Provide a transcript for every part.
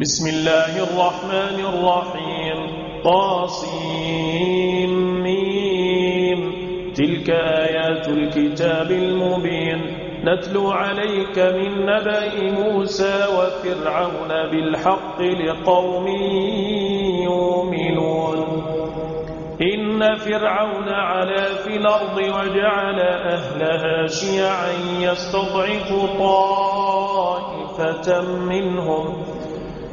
بسم الله الرحمن الرحيم. قاصين تلك آيات الكتاب المبين. نتلو عليك من نبأ موسى وفرعون بالحق لقوم يؤمنون. إن فرعون على في الأرض وجعل أهلها شيعا يستضعف طائفة منهم.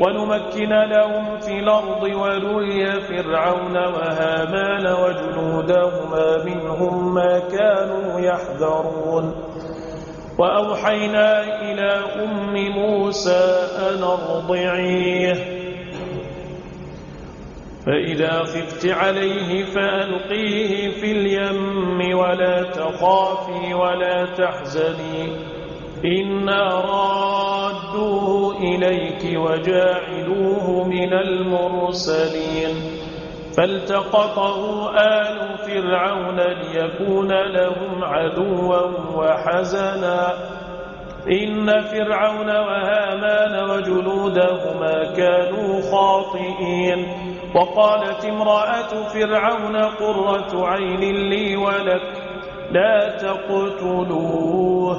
ونمكن لهم في الأرض ونري فرعون وهامان وجنودهما منهم ما كانوا يحذرون. وأوحينا إلى أم موسى أن ارضعيه. فإذا خفت عليه فألقيه في اليم ولا تخافي ولا تحزني. إنا رادوه إليك وجاعلوه من المرسلين فالتقطه آل فرعون ليكون لهم عدوا وحزنا إن فرعون وهامان وجلودهما كانوا خاطئين وقالت امرأة فرعون قرة عين لي ولك لا تقتلوه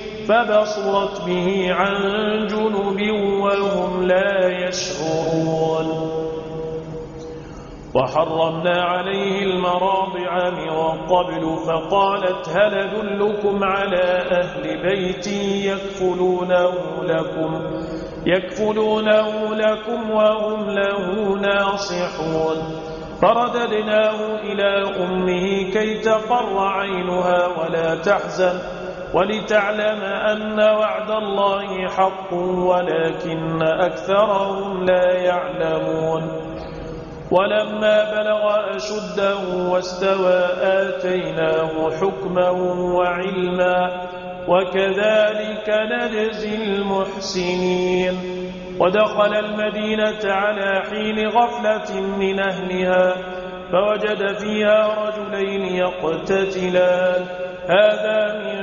فبصرت به عن جنب وهم لا يشعرون. وحرمنا عليه المراضع من قبل فقالت هل أدلكم على أهل بيتي يكفلونه لكم؟ يكفلونه لكم وهم له ناصحون. فرددناه إلى أمه كي تقر عينها ولا تحزن. ولتعلم أن وعد الله حق ولكن أكثرهم لا يعلمون ولما بلغ أشده واستوى آتيناه حكما وعلما وكذلك نجزي المحسنين ودخل المدينة على حين غفلة من أهلها فوجد فيها رجلين يقتتلان هذا من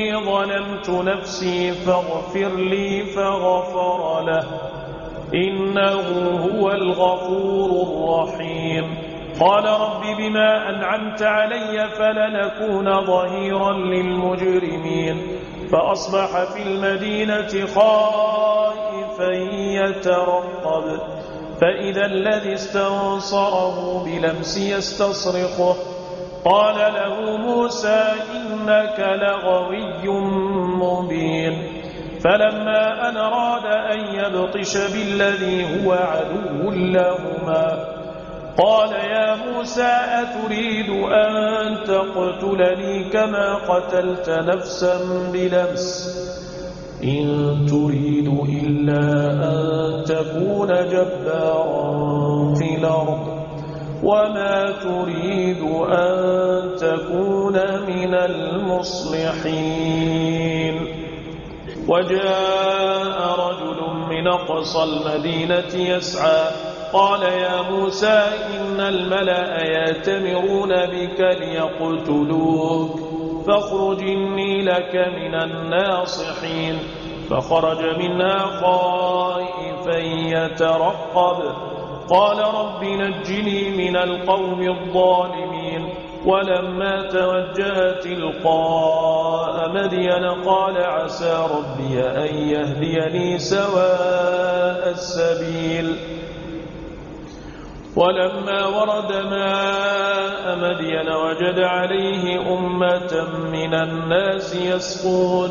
إني ظلمت نفسي فاغفر لي فغفر له. إنه هو الغفور الرحيم. قال رب بما أنعمت علي فلنكون ظهيرا للمجرمين. فأصبح في المدينة خائفا يترقب. فإذا الذي استنصره بلمس يستصرخه. قال له موسى إنك لغوي مبين. فلما أن راد أن يبطش بالذي هو عدو لهما قال يا موسى أتريد أن تقتلني كما قتلت نفسا بلمس؟ إن تريد إلا أن تكون جبارا في الأرض. وما تريد أن تكون من المصلحين وجاء رجل من أقصى المدينة يسعى قال يا موسى إن الملأ ياتمرون بك ليقتلوك فاخرج إني لك من الناصحين فخرج منها خائفا يترقب قال رب نجني من القوم الظالمين ولما توجه تلقاء مدين قال عسى ربي أن يهديني سواء السبيل ولما ورد ماء مدين وجد عليه أمة من الناس يسقون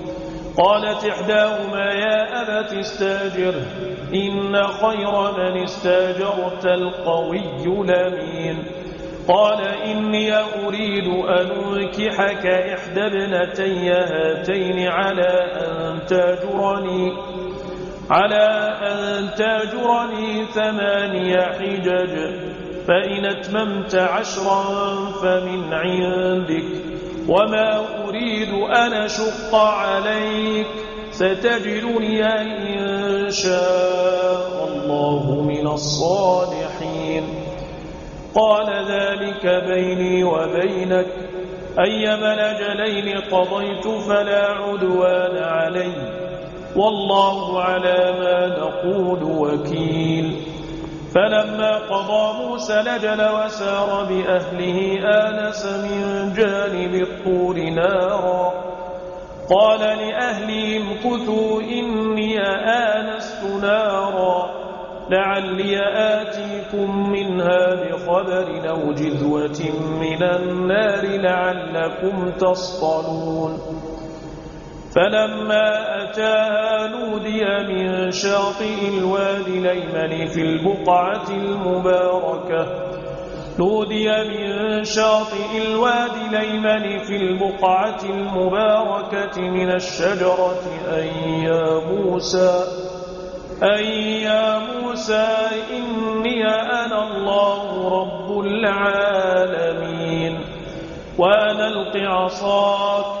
قالت إحداهما يا أبت استاجر إن خير من استاجرت القوي لمين قال إني أريد أن أنكحك إحدى ابنتي هاتين على أن تاجرني على أن تاجرني ثماني حجج فإن أتممت عشرا فمن عندك. وما أريد أن أشق عليك ستجدني إن شاء الله من الصالحين قال ذلك بيني وبينك أيما نجلين قضيت فلا عدوان علي والله على ما نقول وكيل فلما قضى موسى لجل وسار بأهله آنس من جانب الطور نارا. قال لأهلهم كثوا إني آنست نارا. لعلي آتيكم منها بخبر أو جذوة من النار لعلكم تصطلون. فلما أتاها نودي من شاطئ الواد ليمن في البقعة المباركة. نودي من شاطئ الواد ليمن في البقعة المباركة من الشجرة أن يا موسى أن يا موسى إني أنا الله رب العالمين. وأنا القعصاك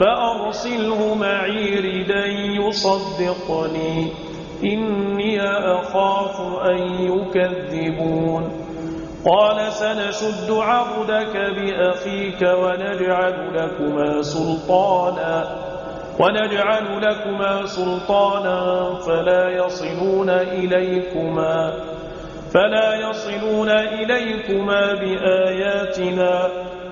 فأرسله معي ردا يصدقني. إني أخاف أن يكذبون. قال سنشد عبدك بأخيك ونجعل لكما سلطانا. ونجعل لكما سلطانا فلا يصلون إليكما. فلا يصلون إليكما بآياتنا.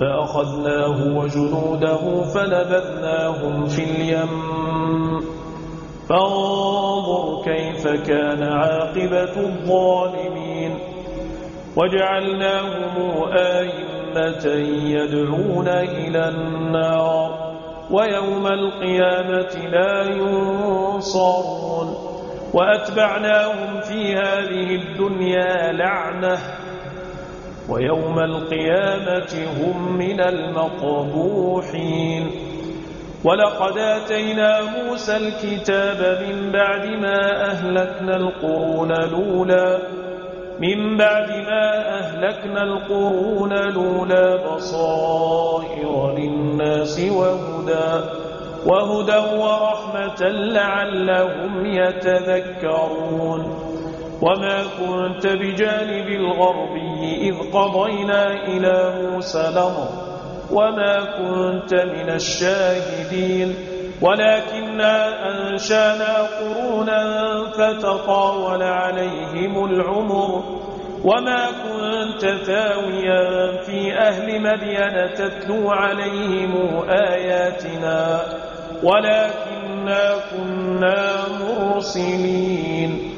فأخذناه وجنوده فنبذناهم في اليم. فانظر كيف كان عاقبة الظالمين. وجعلناهم آئمة يدعون إلى النار. ويوم القيامة لا ينصرون. وأتبعناهم في هذه الدنيا لعنة. ويوم القيامة هم من المقبوحين. ولقد آتينا موسى الكتاب من بعد ما أهلكنا القرون لولا من بعد ما أهلكنا القرون لولا بصائر للناس وهدى. وهدى ورحمة لعلهم يتذكرون. وما كنت بجانب الغربي إذ قضينا إلى موسى لمر وما كنت من الشاهدين ولكننا أنشانا قرونا فتطاول عليهم العمر وما كنت ثاويا في أهل مدينة تتلو عليهم آياتنا ولكننا كنا مرسلين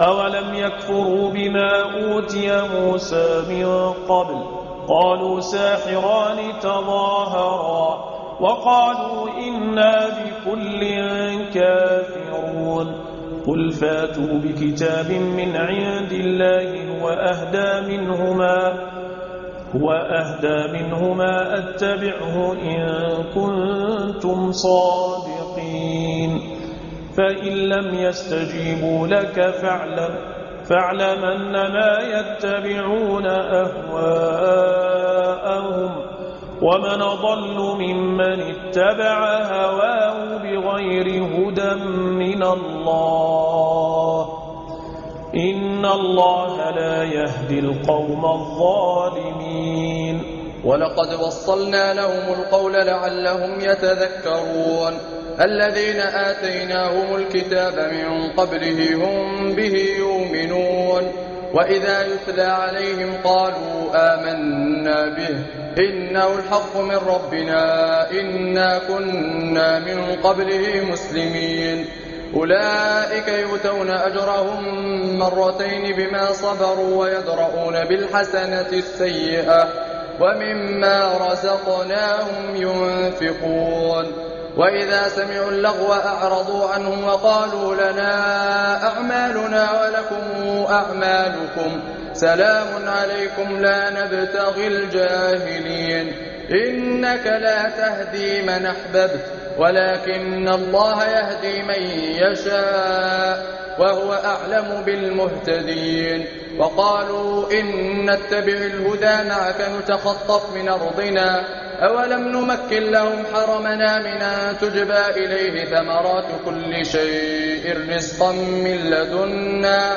أولم يكفروا بما أوتي موسى من قبل؟ قالوا ساحران تظاهرا وقالوا إنا بكل كافرون. قل فاتوا بكتاب من عند الله وأهدى منهما وأهدى منهما أتبعه إن كنتم صادقين. فإن لم يستجيبوا لك فاعلم فاعلم أنما يتبعون أهواءهم. ومن ضل ممن اتبع هواه بغير هدى من الله. إن الله لا يهدي القوم الظالمين. ولقد وصلنا لهم القول لعلهم يتذكرون. الذين آتيناهم الكتاب من قبله هم به يؤمنون وإذا يتلى عليهم قالوا آمنا به إنه الحق من ربنا إنا كنا من قبله مسلمين أولئك يؤتون أجرهم مرتين بما صبروا ويدرؤون بالحسنة السيئة ومما رزقناهم ينفقون وإذا سمعوا اللغو أعرضوا عنه وقالوا لنا أعمالنا ولكم أعمالكم سلام عليكم لا نبتغي الجاهلين إنك لا تهدي من أحببت ولكن الله يهدي من يشاء وهو أعلم بالمهتدين وقالوا إن نتبع الهدى معك نتخطف من أرضنا أولم نمكن لهم حرمنا منا تجبى إليه ثمرات كل شيء رزقا من لدنا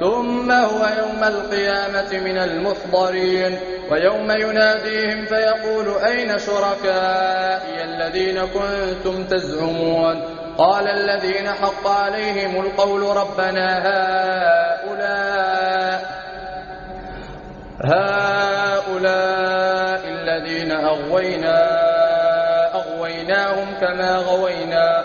ثم هو يوم القيامة من المحضرين ويوم يناديهم فيقول أين شركائي الذين كنتم تزعمون؟ قال الذين حق عليهم القول ربنا هؤلاء هؤلاء الذين أغوينا أغويناهم كما غوينا.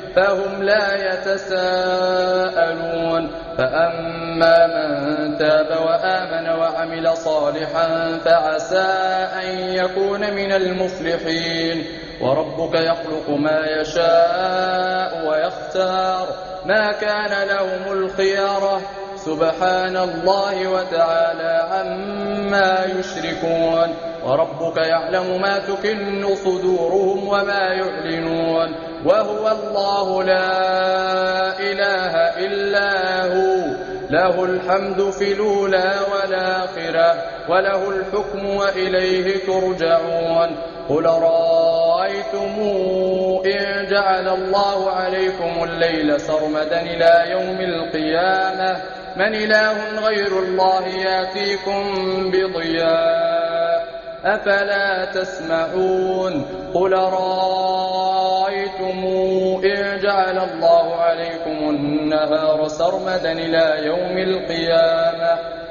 فهم لا يتساءلون فأما من تاب وآمن وعمل صالحا فعسى أن يكون من المفلحين وربك يخلق ما يشاء ويختار ما كان لهم الخيارة سبحان الله وتعالى عما يشركون وربك يعلم ما تكن صدورهم وما يعلنون وهو الله لا إله إلا هو. له الحمد في الأولى والآخرة وله الحكم وإليه ترجعون. قل رأيتم إن جعل الله عليكم الليل سرمدا إلى يوم القيامة؟ من إله غير الله ياتيكم بضياء أفلا تسمعون؟ قل رأيتم إن جعل الله عليكم النهار سرمدا إلى يوم القيامة.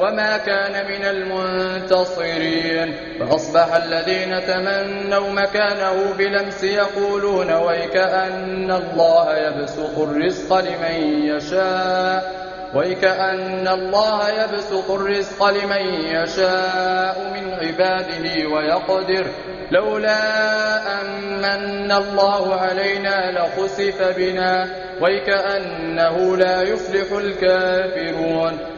وما كان من المنتصرين فأصبح الذين تمنوا مكانه بلمس يقولون ويك أن الله يبسط الرزق لمن يشاء ويكأن الله يبسط الرزق لمن يشاء من عباده ويقدر لولا أن الله علينا لخسف بنا ويكأنه لا يفلح الكافرون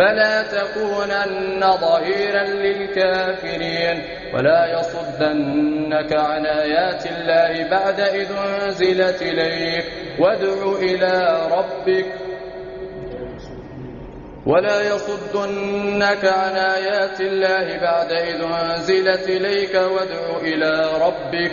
فلا تكونن ظهيرا للكافرين ولا يصدنك عن آيات الله بعد إذ انزلت إليك وادع إلى ربك ولا يصدنك عن آيات الله بعد إذ انزلت إليك وادع إلى ربك